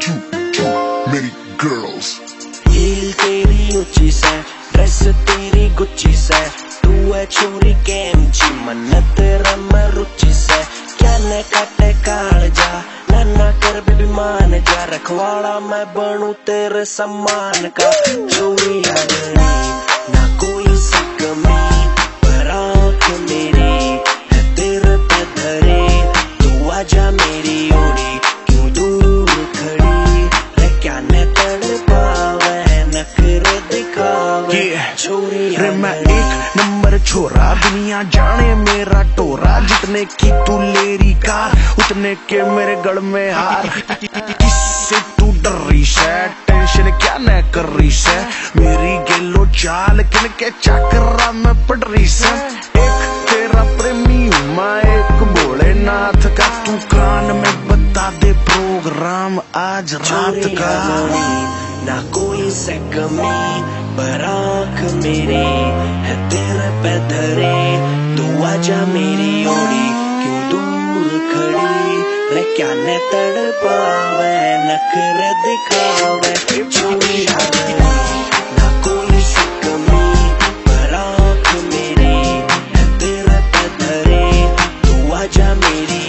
too, too many girls. Heel तेरी ऊँची से ड्रेस तेरी गुच्ची से। तू है छोरी गेम ची मन्नत रम रुचि से। क्या न कटे काल जा ना कर बेबी मान जा। रखवाड़ा मैं बनू तेरे सम्मान का चोरी अगनी एक नंबर छोरा, दुनिया जाने मेरा टोरा। जितने की तू लेरी कार, उतने के मेरे गढ़ में हार। इससे तू डर रही है टेंशन क्या न कर रही है मेरी गेलो चाल, किन के चक्रा में पड़ रही है एक तेरा प्रेमी मैं, एक भोलेनाथ का। तू कान में बता दे प्रोग्राम आज रात का। ना कोई से कमी बराक मेरी है तेरे पे धरे, तू आजा मेरी ओड़ी क्यों दूर खड़ी? रे क्या न तड़ पावे, नखर दिखावे? चोरी मेरी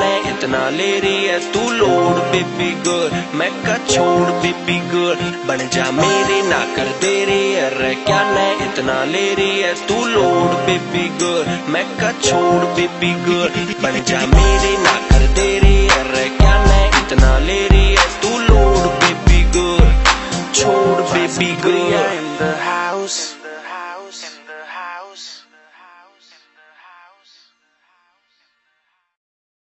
रे इतना ले रही है, तू लोड बेबी गर्ल मैं का छोड़ बेबी गर्ल बन जा मेरी ना कर दे रही है, रे क्या न इतना ले रही है, तू लोड बेबी गर्ल मैं का छोड़ बेबी गर्ल बन जा मेरी ना कर दे रही है, रे क्या न इतना ले रही है, तू लोड बेबी गर्ल छोड़ बेबी गर्ल